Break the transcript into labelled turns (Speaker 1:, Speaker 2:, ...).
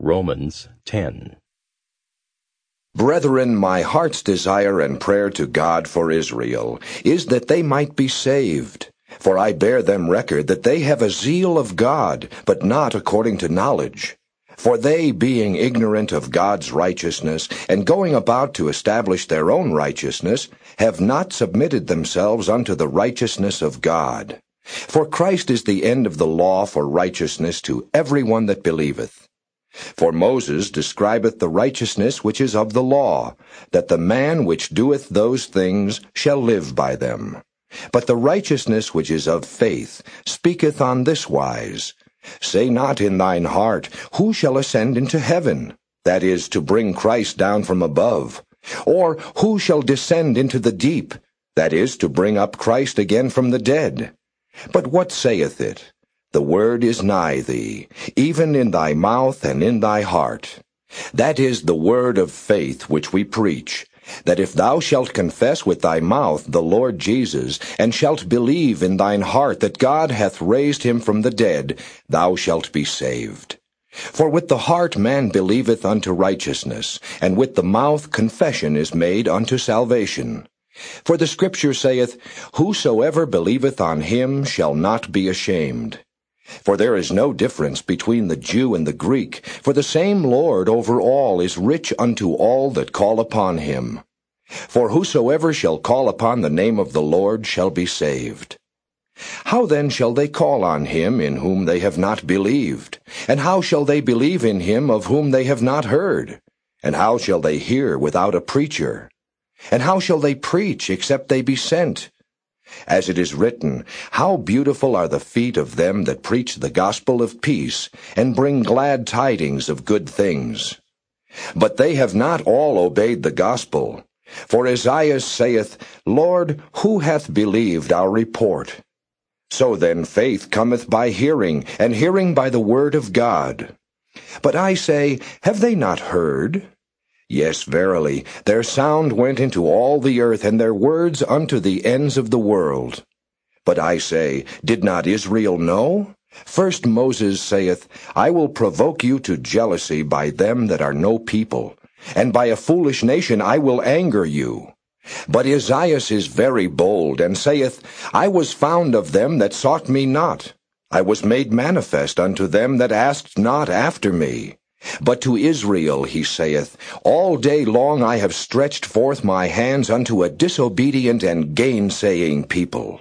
Speaker 1: Romans 10.
Speaker 2: Brethren, my heart's desire and prayer to God for Israel is that they might be saved. For I bear them record that they have a zeal of God, but not according to knowledge. For they, being ignorant of God's righteousness, and going about to establish their own righteousness, have not submitted themselves unto the righteousness of God. For Christ is the end of the law for righteousness to every one that believeth. For Moses describeth the righteousness which is of the law, that the man which doeth those things shall live by them. But the righteousness which is of faith speaketh on this wise, Say not in thine heart, Who shall ascend into heaven? That is, to bring Christ down from above. Or, Who shall descend into the deep? That is, to bring up Christ again from the dead. But what saith it? The word is nigh thee, even in thy mouth and in thy heart. That is the word of faith which we preach, that if thou shalt confess with thy mouth the Lord Jesus, and shalt believe in thine heart that God hath raised him from the dead, thou shalt be saved. For with the heart man believeth unto righteousness, and with the mouth confession is made unto salvation. For the Scripture saith, Whosoever believeth on him shall not be ashamed. For there is no difference between the Jew and the Greek, for the same Lord over all is rich unto all that call upon him. For whosoever shall call upon the name of the Lord shall be saved. How then shall they call on him in whom they have not believed? And how shall they believe in him of whom they have not heard? And how shall they hear without a preacher? And how shall they preach except they be sent? As it is written, How beautiful are the feet of them that preach the gospel of peace, and bring glad tidings of good things. But they have not all obeyed the gospel. For Esaias saith, Lord, who hath believed our report? So then faith cometh by hearing, and hearing by the word of God. But I say, Have they not heard? Yes, verily, their sound went into all the earth, and their words unto the ends of the world. But I say, did not Israel know? First Moses saith, I will provoke you to jealousy by them that are no people, and by a foolish nation I will anger you. But Esaias is very bold, and saith, I was found of them that sought me not. I was made manifest unto them that asked not after me. But to Israel he saith, All day long I have stretched forth my hands unto a disobedient and gainsaying people.